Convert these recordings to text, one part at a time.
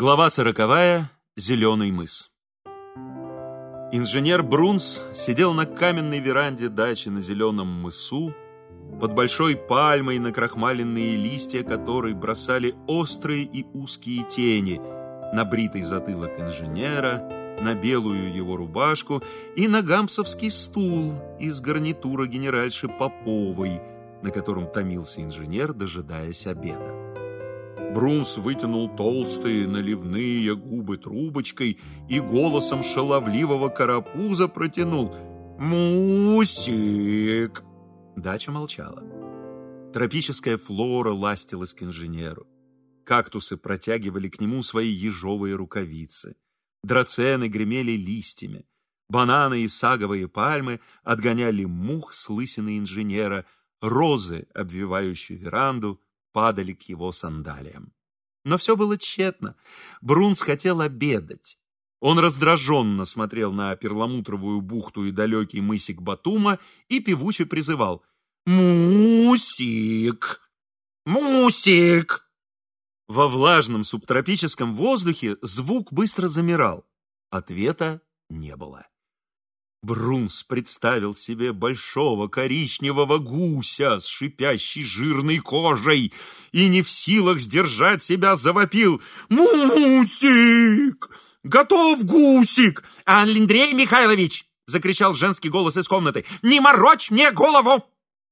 Глава сороковая. Зеленый мыс. Инженер Брунс сидел на каменной веранде дачи на Зеленом мысу, под большой пальмой, на крахмаленные листья которой бросали острые и узкие тени на бритый затылок инженера, на белую его рубашку и на гампсовский стул из гарнитура генеральши Поповой, на котором томился инженер, дожидаясь обеда. Брунс вытянул толстые наливные губы трубочкой и голосом шаловливого карапуза протянул «Мусик!». Дача молчала. Тропическая флора ластилась к инженеру. Кактусы протягивали к нему свои ежовые рукавицы. Драцены гремели листьями. Бананы и саговые пальмы отгоняли мух с лысины инженера, розы, обвивающие веранду, падали к его сандалиям. Но все было тщетно. Брунс хотел обедать. Он раздраженно смотрел на перламутровую бухту и далекий мысик Батума и певуче призывал «Мусик! Мусик!» Во влажном субтропическом воздухе звук быстро замирал. Ответа не было. Брунс представил себе большого коричневого гуся с шипящей жирной кожей и не в силах сдержать себя завопил «Мусик! Готов гусик!» «Андрей Михайлович!» — закричал женский голос из комнаты. «Не морочь мне голову!»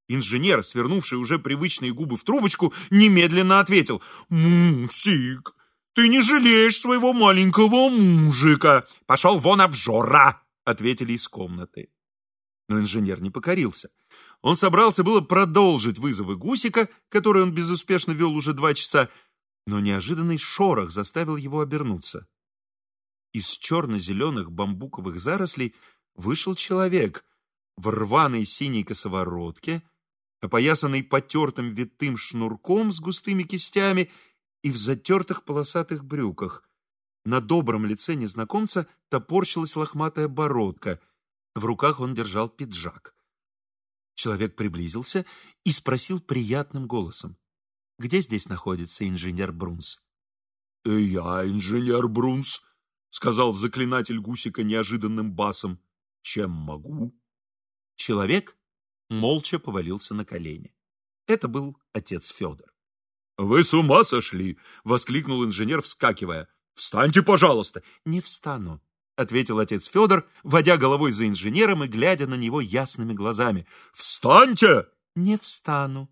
Инженер, свернувший уже привычные губы в трубочку, немедленно ответил «Мусик, ты не жалеешь своего маленького мужика! Пошел вон обжора!» Ответили из комнаты. Но инженер не покорился. Он собрался было продолжить вызовы Гусика, которые он безуспешно вел уже два часа, но неожиданный шорох заставил его обернуться. Из черно-зеленых бамбуковых зарослей вышел человек в рваной синей косоворотке, опоясанный потертым витым шнурком с густыми кистями и в затертых полосатых брюках. На добром лице незнакомца топорщилась лохматая бородка. В руках он держал пиджак. Человек приблизился и спросил приятным голосом. «Где здесь находится инженер Брунс?» «Я инженер Брунс», — сказал заклинатель Гусика неожиданным басом. «Чем могу?» Человек молча повалился на колени. Это был отец Федор. «Вы с ума сошли!» — воскликнул инженер, вскакивая. «Встаньте, пожалуйста!» «Не встану», — ответил отец Федор, водя головой за инженером и глядя на него ясными глазами. «Встаньте!» «Не встану».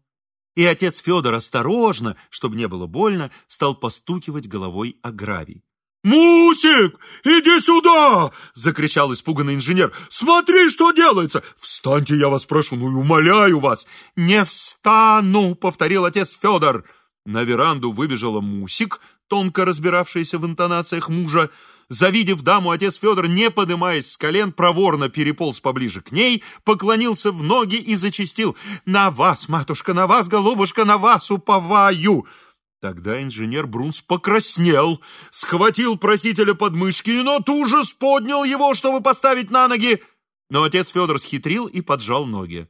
И отец Федор осторожно, чтобы не было больно, стал постукивать головой о гравий. «Мусик, иди сюда!» — закричал испуганный инженер. «Смотри, что делается! Встаньте, я вас прошу, ну и умоляю вас!» «Не встану!» — повторил отец Федор. На веранду выбежала Мусик, тонко разбиравшаяся в интонациях мужа. Завидев даму, отец Федор, не подымаясь с колен, проворно переполз поближе к ней, поклонился в ноги и зачистил «На вас, матушка, на вас, голубушка, на вас уповаю!» Тогда инженер Брунс покраснел, схватил просителя под мышки, но тут же поднял его, чтобы поставить на ноги. Но отец Федор схитрил и поджал ноги.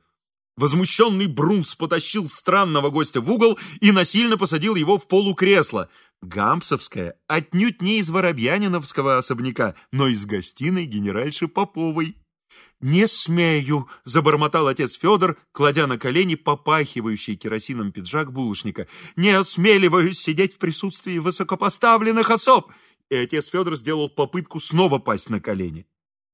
Возмущенный Брунс потащил странного гостя в угол и насильно посадил его в полукресло. Гампсовская отнюдь не из Воробьяниновского особняка, но из гостиной генеральши Поповой. «Не смею!» — забормотал отец Федор, кладя на колени попахивающий керосином пиджак булочника. «Не осмеливаюсь сидеть в присутствии высокопоставленных особ!» И отец Федор сделал попытку снова пасть на колени.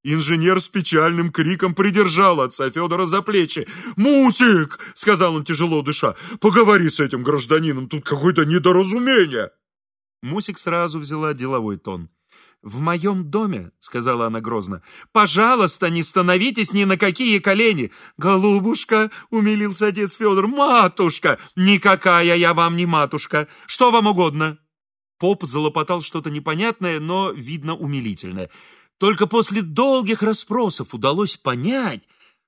Инженер с печальным криком придержал отца Федора за плечи. «Мутик!» — сказал он, тяжело дыша. «Поговори с этим гражданином, тут какое-то недоразумение!» Мусик сразу взяла деловой тон. «В моем доме», — сказала она грозно, — «пожалуйста, не становитесь ни на какие колени!» «Голубушка!» — умилился отец Федор. «Матушка! Никакая я вам не матушка! Что вам угодно?» Поп залопотал что-то непонятное, но, видно, умилительное. Только после долгих расспросов удалось понять,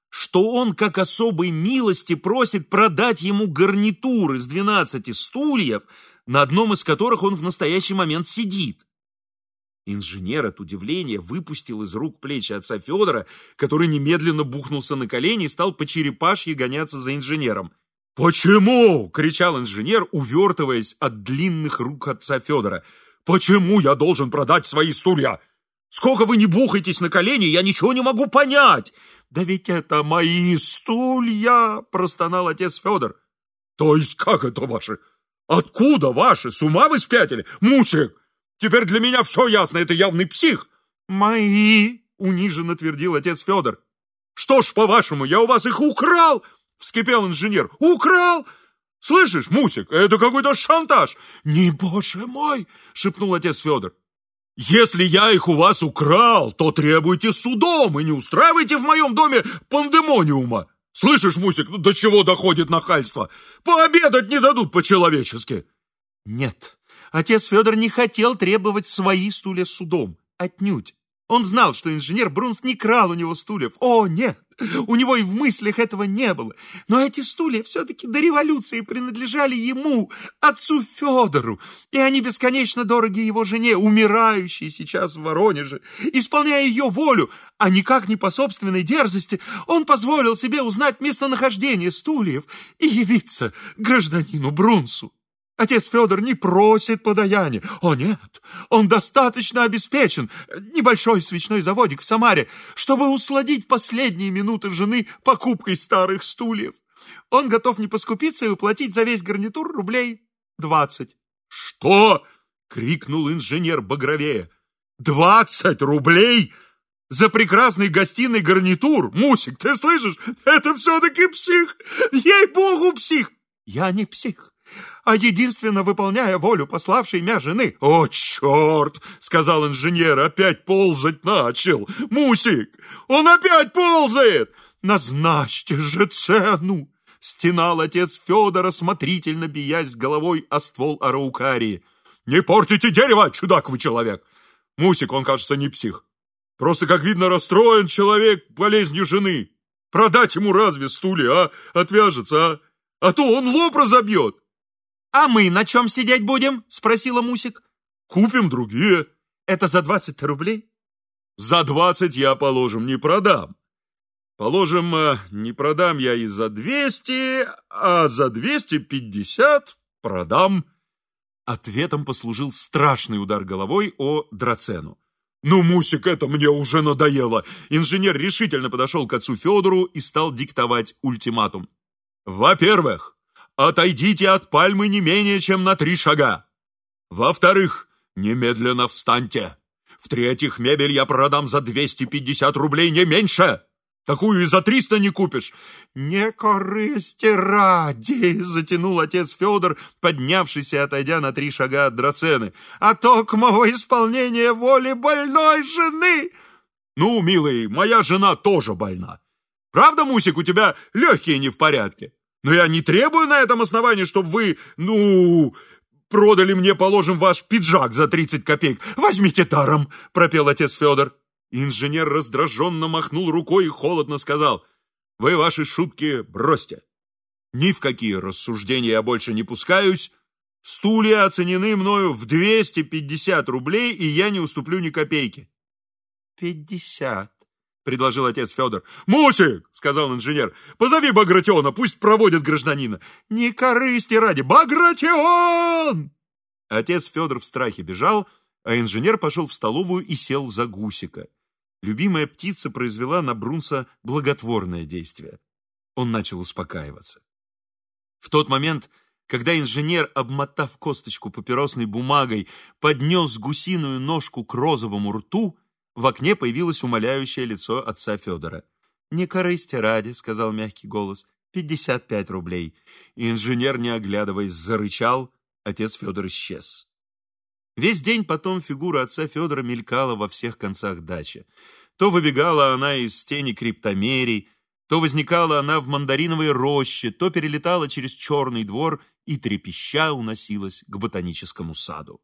что он, как особой милости, просит продать ему гарнитур из двенадцати стульев, на одном из которых он в настоящий момент сидит. Инженер от удивления выпустил из рук плечи отца Федора, который немедленно бухнулся на колени и стал по черепашье гоняться за инженером. «Почему?» — кричал инженер, увертываясь от длинных рук отца Федора. Почему я должен продать свои стулья? Сколько вы не бухаетесь на колени, я ничего не могу понять. Да ведь это мои стулья, простонал отец Федор. То есть как это ваши? Откуда ваши? С ума вы спятили? Мусик, теперь для меня все ясно, это явный псих. Мои, униженно твердил отец Федор. Что ж, по-вашему, я у вас их украл? Вскипел инженер. Украл? Слышишь, Мусик, это какой-то шантаж. Не, боже мой, шепнул отец Федор. Если я их у вас украл, то требуйте судом и не устраивайте в моем доме пандемониума. Слышишь, Мусик, ну до чего доходит нахальство? Пообедать не дадут по-человечески. Нет, отец Федор не хотел требовать свои стулья судом. Отнюдь. Он знал, что инженер Брунс не крал у него стульев. О, нет, у него и в мыслях этого не было. Но эти стулья все-таки до революции принадлежали ему, отцу Федору, и они бесконечно дороги его жене, умирающей сейчас в Воронеже. Исполняя ее волю, а никак не по собственной дерзости, он позволил себе узнать местонахождение стульев и явиться гражданину Брунсу. Отец Федор не просит подаяния. О, нет, он достаточно обеспечен. Небольшой свечной заводик в Самаре, чтобы усладить последние минуты жены покупкой старых стульев. Он готов не поскупиться и уплатить за весь гарнитур рублей двадцать. «Что?» — крикнул инженер Багровея. «Двадцать рублей?» За прекрасный гостиный гарнитур? Мусик, ты слышишь? Это все-таки псих! Ей-богу, псих! Я не псих а единственно выполняя волю пославшей меня жены. «О, черт!» — сказал инженер, опять ползать начал. «Мусик, он опять ползает!» «Назначьте же цену!» — стенал отец Федора, смотрительно биясь головой о ствол араукарии. «Не портите дерево, чудак вы человек!» Мусик, он, кажется, не псих. Просто, как видно, расстроен человек болезнью жены. Продать ему разве стулья, а? Отвяжется, а? А то он лоб разобьет. «А мы на чем сидеть будем?» — спросила Мусик. «Купим другие». «Это за двадцать рублей?» «За двадцать я, положим, не продам. Положим, э, не продам я и за двести, а за двести пятьдесят продам». Ответом послужил страшный удар головой о драцену. «Ну, Мусик, это мне уже надоело!» Инженер решительно подошел к отцу Федору и стал диктовать ультиматум. «Во-первых, отойдите от пальмы не менее чем на три шага. Во-вторых, немедленно встаньте. В-третьих, мебель я продам за 250 рублей, не меньше. Такую и за 300 не купишь. Не корысти ради, затянул отец Федор, поднявшийся и отойдя на три шага от драцены. А токмово исполнение воли больной жены. Ну, милый, моя жена тоже больна. Правда, Мусик, у тебя легкие не в порядке? Но я не требую на этом основании, чтобы вы, ну, продали мне, положим, ваш пиджак за 30 копеек. Возьмите даром, пропел отец Федор. Инженер раздраженно махнул рукой и холодно сказал, вы ваши шутки бросьте. Ни в какие рассуждения я больше не пускаюсь. Стулья оценены мною в 250 рублей, и я не уступлю ни копейки. «Пятьдесят», — предложил отец Федор. «Мусик!» — сказал инженер. «Позови Багратиона, пусть проводит гражданина». «Не корысти ради! Багратион!» Отец Федор в страхе бежал, а инженер пошел в столовую и сел за гусика. Любимая птица произвела на Брунса благотворное действие. Он начал успокаиваться. В тот момент, когда инженер, обмотав косточку папиросной бумагой, поднес гусиную ножку к розовому рту, в окне появилось умоляющее лицо отца Федора. «Не корысти ради», — сказал мягкий голос, — «пятьдесят пять рублей». инженер, не оглядываясь, зарычал, отец Федор исчез. Весь день потом фигура отца Федора мелькала во всех концах дачи. То выбегала она из тени криптомерий, то возникала она в мандариновой роще, то перелетала через черный двор и трепеща уносилась к ботаническому саду.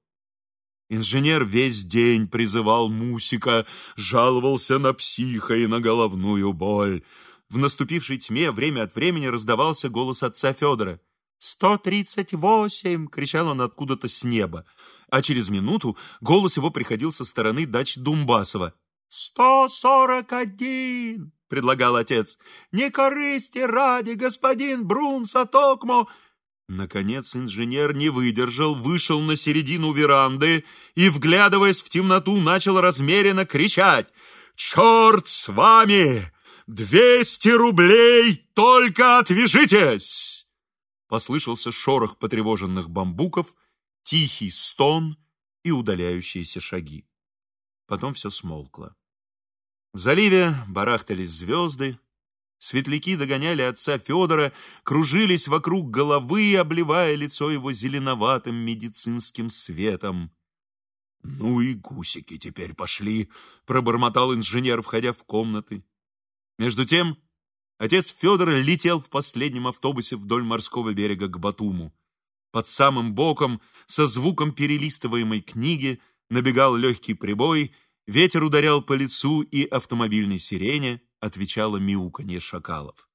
Инженер весь день призывал Мусика, жаловался на психа и на головную боль. В наступившей тьме время от времени раздавался голос отца Федора. «Сто тридцать восемь!» — кричал он откуда-то с неба. А через минуту голос его приходил со стороны дач Думбасова. «Сто сорок один!» — предлагал отец. «Не корысти ради, господин Брун Сатокмо!» Наконец инженер не выдержал, вышел на середину веранды и, вглядываясь в темноту, начал размеренно кричать «Черт с вами! Двести рублей! Только отвяжитесь!» Послышался шорох потревоженных бамбуков, тихий стон и удаляющиеся шаги. Потом все смолкло. В заливе барахтались звезды, Светляки догоняли отца Федора, кружились вокруг головы, обливая лицо его зеленоватым медицинским светом. «Ну и гусики теперь пошли», — пробормотал инженер, входя в комнаты. Между тем, отец Федора летел в последнем автобусе вдоль морского берега к Батуму. Под самым боком, со звуком перелистываемой книги, набегал легкий прибой, ветер ударял по лицу и автомобильной сирене, отвечало мяуканье шакалов.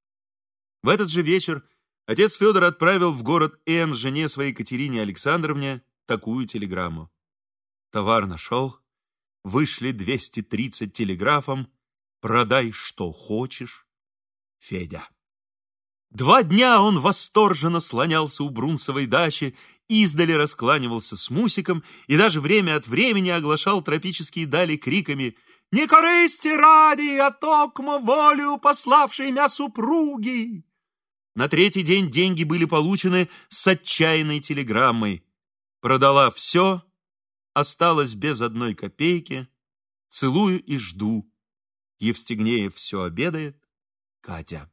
В этот же вечер отец Федор отправил в город Н жене своей Катерине Александровне такую телеграмму. Товар нашел, вышли 230 телеграфом, продай что хочешь, Федя. Два дня он восторженно слонялся у Брунсовой дачи, издали раскланивался с Мусиком и даже время от времени оглашал тропические дали криками не корысти ради, а токмо волю пославшей мя супруги. На третий день деньги были получены с отчаянной телеграммой. Продала все, осталась без одной копейки. Целую и жду. Евстигнеев все обедает. Катя.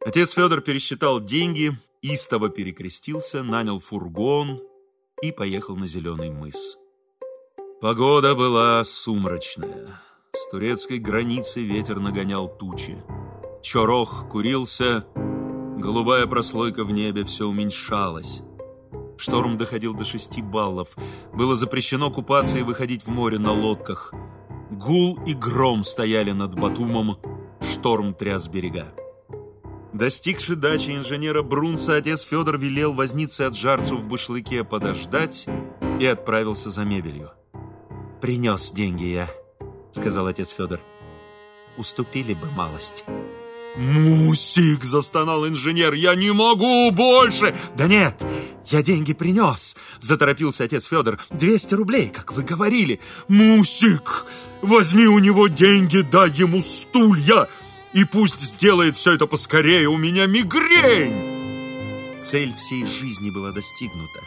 Отец Федор пересчитал деньги, истово перекрестился, нанял фургон и поехал на Зеленый мыс. Погода была сумрачная. С турецкой границы ветер нагонял тучи. Чорох курился, голубая прослойка в небе все уменьшалась. Шторм доходил до шести баллов. Было запрещено купаться и выходить в море на лодках. Гул и гром стояли над Батумом. Шторм тряс берега. Достигши дачи инженера Брунса, отец Федор велел вознице от жарцу в башлыке подождать и отправился за мебелью. «Принес деньги я», — сказал отец Федор. «Уступили бы малость». «Мусик!» — застонал инженер. «Я не могу больше!» «Да нет, я деньги принес!» — заторопился отец Федор. «Двести рублей, как вы говорили!» «Мусик! Возьми у него деньги, дай ему стулья! И пусть сделает все это поскорее, у меня мигрень!» Цель всей жизни была достигнута.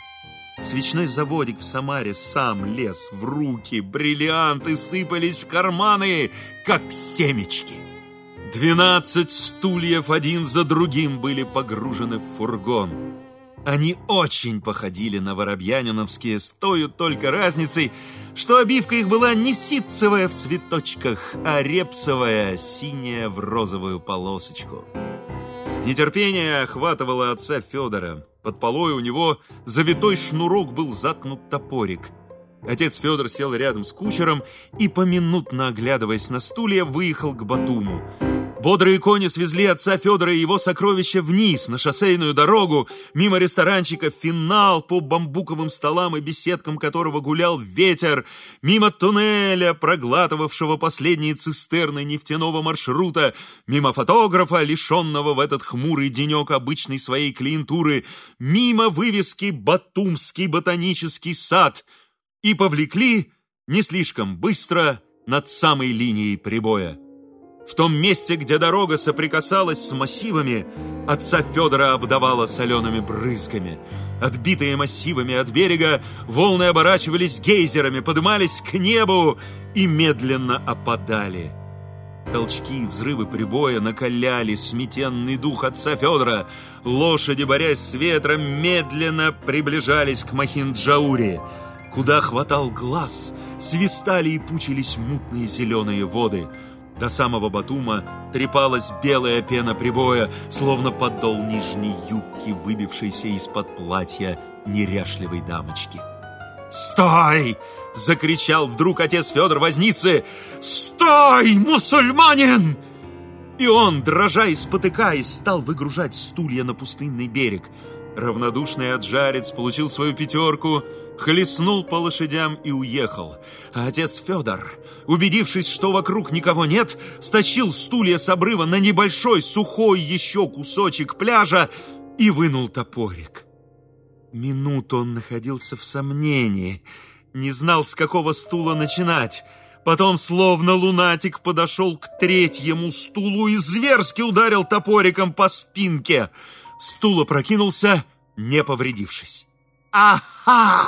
Свечной заводик в Самаре сам лез в руки, бриллианты сыпались в карманы, как семечки. Двенадцать стульев один за другим были погружены в фургон. Они очень походили на воробьяниновские, с той только разницей, что обивка их была не ситцевая в цветочках, а репсовая, синяя в розовую полосочку. Нетерпение охватывало отца Федора. Под полой у него завитой шнурок был заткнут топорик. Отец Федор сел рядом с кучером и, поминутно оглядываясь на стулья, выехал к Батуму. Бодрые кони свезли отца Федора и его сокровища вниз, на шоссейную дорогу, мимо ресторанчика «Финал», по бамбуковым столам и беседкам которого гулял ветер, мимо туннеля, проглатывавшего последние цистерны нефтяного маршрута, мимо фотографа, лишенного в этот хмурый денек обычной своей клиентуры, мимо вывески «Батумский ботанический сад» и повлекли не слишком быстро над самой линией прибоя. В том месте, где дорога соприкасалась с массивами, отца Федора обдавала солеными брызгами. Отбитые массивами от берега, волны оборачивались гейзерами, подымались к небу и медленно опадали. Толчки и взрывы прибоя накаляли сметенный дух отца Федора. Лошади, борясь с ветром, медленно приближались к Махинджауре. Куда хватал глаз, свистали и пучились мутные зеленые воды — до самого Батума трепалась белая пена прибоя, словно подол нижней юбки, выбившейся из-под платья неряшливой дамочки. «Стой!» — закричал вдруг отец Федор Возницы. «Стой, мусульманин!» И он, дрожа и спотыкаясь, стал выгружать стулья на пустынный берег — Равнодушный отжарец получил свою пятерку, хлестнул по лошадям и уехал. А отец Федор, убедившись, что вокруг никого нет, стащил стулья с обрыва на небольшой сухой еще кусочек пляжа и вынул топорик. Минуту он находился в сомнении, не знал, с какого стула начинать. Потом, словно лунатик, подошел к третьему стулу и зверски ударил топориком по спинке. Стул опрокинулся, не повредившись. «Ага!»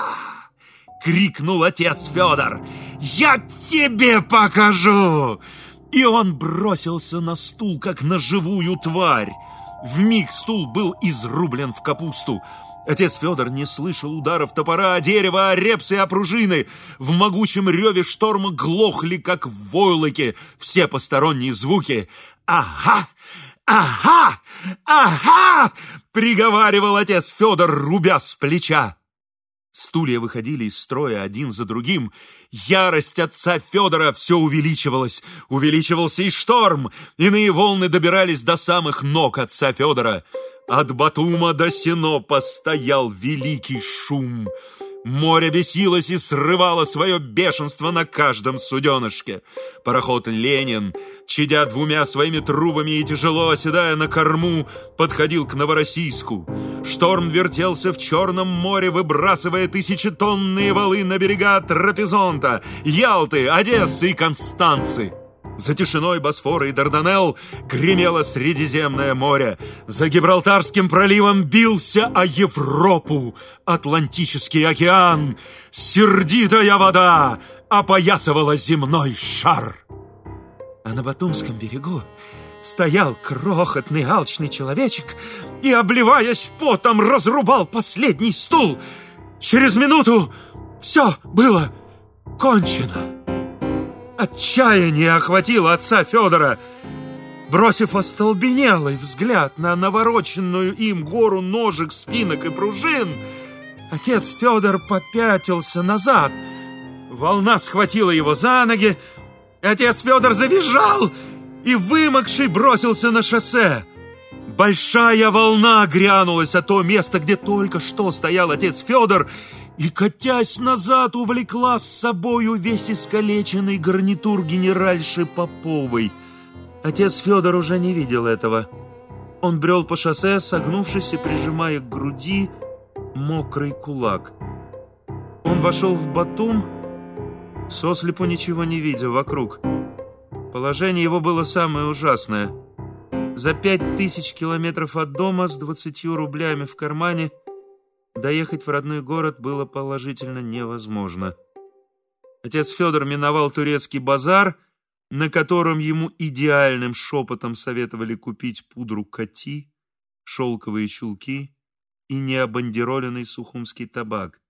— крикнул отец Федор. «Я тебе покажу!» И он бросился на стул, как на живую тварь. В миг стул был изрублен в капусту. Отец Федор не слышал ударов топора о дерево, о репсы, о пружины. В могучем реве шторма глохли, как в войлоке, все посторонние звуки. «Ага! Ага! Ага!» — приговаривал отец Федор, рубя с плеча. Стулья выходили из строя один за другим. Ярость отца Федора все увеличивалась. Увеличивался и шторм. Иные волны добирались до самых ног отца Федора. От Батума до Синопа стоял великий шум. Море бесилось и срывало свое бешенство на каждом суденышке. Пароход «Ленин», чадя двумя своими трубами и тяжело оседая на корму, подходил к Новороссийску. Шторм вертелся в Черном море, выбрасывая тысячетонные валы на берега Трапезонта, Ялты, Одессы и Констанцы. За тишиной Босфора и Дарданелл гремело Средиземное море. За Гибралтарским проливом бился о Европу Атлантический океан. Сердитая вода опоясывала земной шар. А на Батумском берегу стоял крохотный алчный человечек и, обливаясь потом, разрубал последний стул. Через минуту все было кончено. Отчаяние охватило отца Федора. Бросив остолбенелый взгляд на навороченную им гору ножек, спинок и пружин, отец Федор попятился назад. Волна схватила его за ноги. Отец Федор завизжал и, вымокший, бросился на шоссе. Большая волна грянулась о то место, где только что стоял отец Федор, и, катясь назад, увлекла с собою весь искалеченный гарнитур генеральши Поповой. Отец Федор уже не видел этого. Он брел по шоссе, согнувшись и прижимая к груди мокрый кулак. Он вошел в Батум, сослепу ничего не видя вокруг. Положение его было самое ужасное. За пять тысяч километров от дома с двадцатью рублями в кармане – Доехать в родной город было положительно невозможно. Отец Федор миновал турецкий базар, на котором ему идеальным шепотом советовали купить пудру коти, шелковые чулки и необандероленный сухумский табак.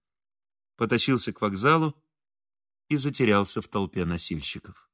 Потащился к вокзалу и затерялся в толпе носильщиков.